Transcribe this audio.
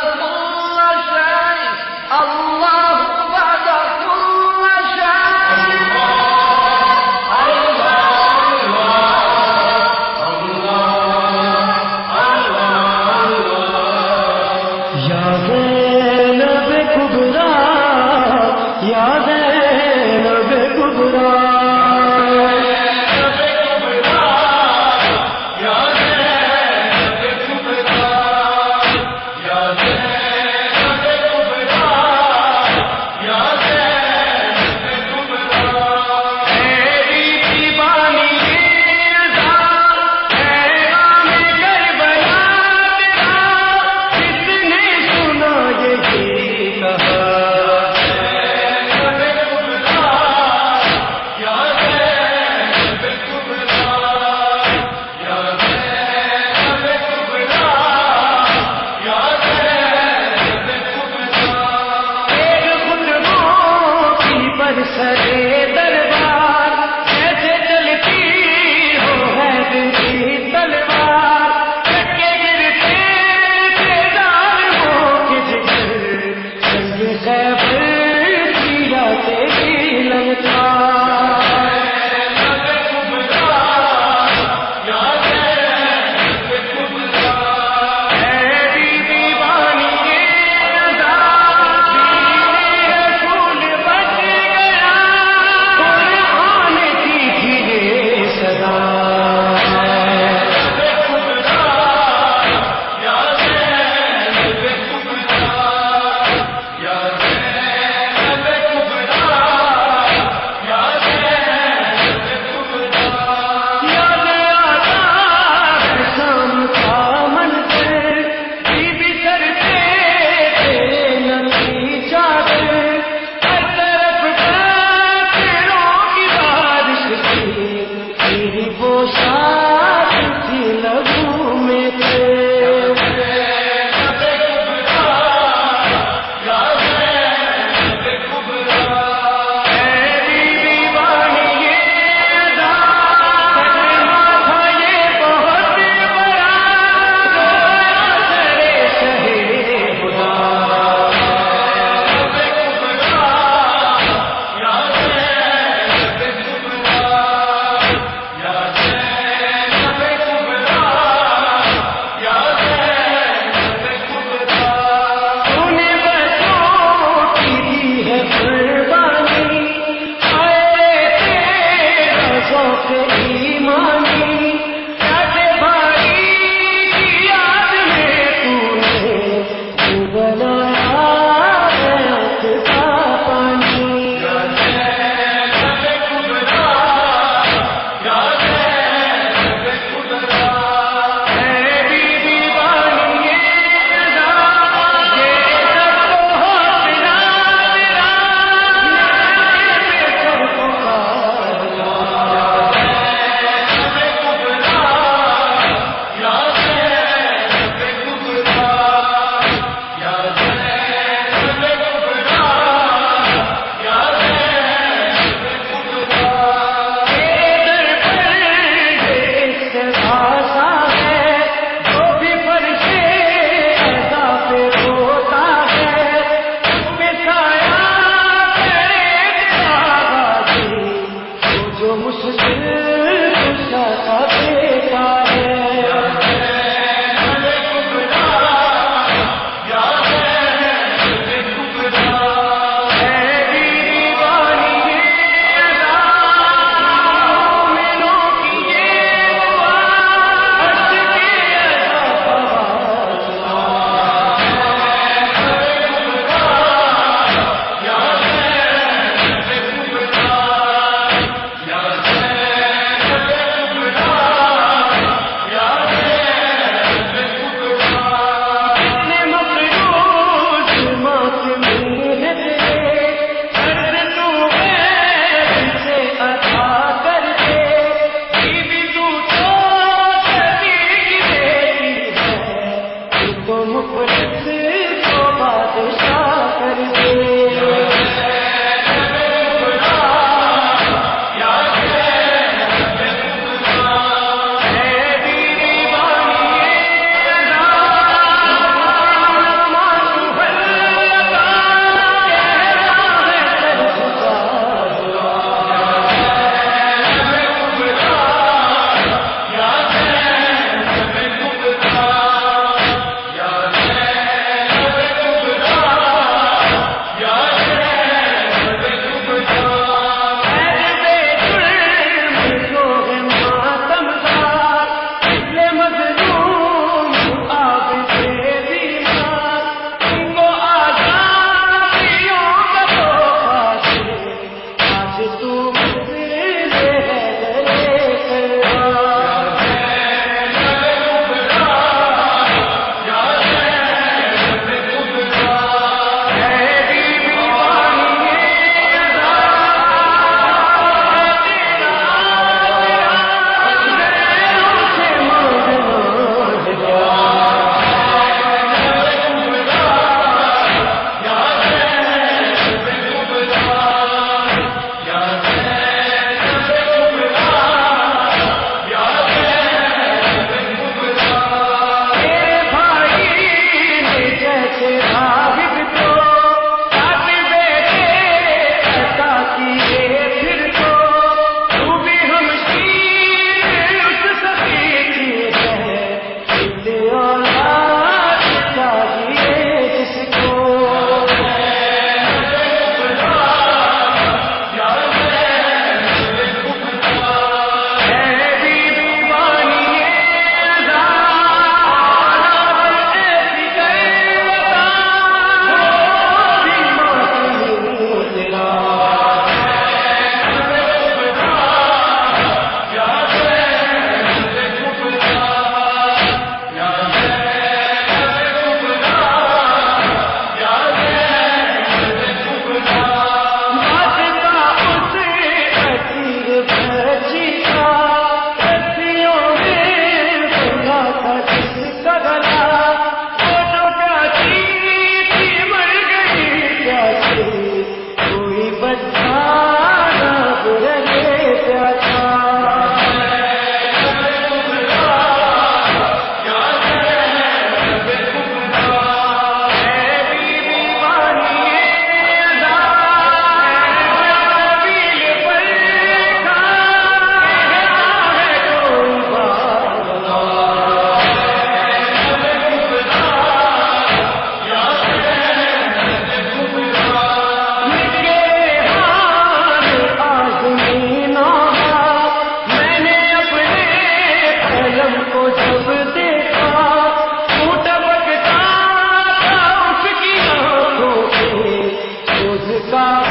كل شيء الله وہ کا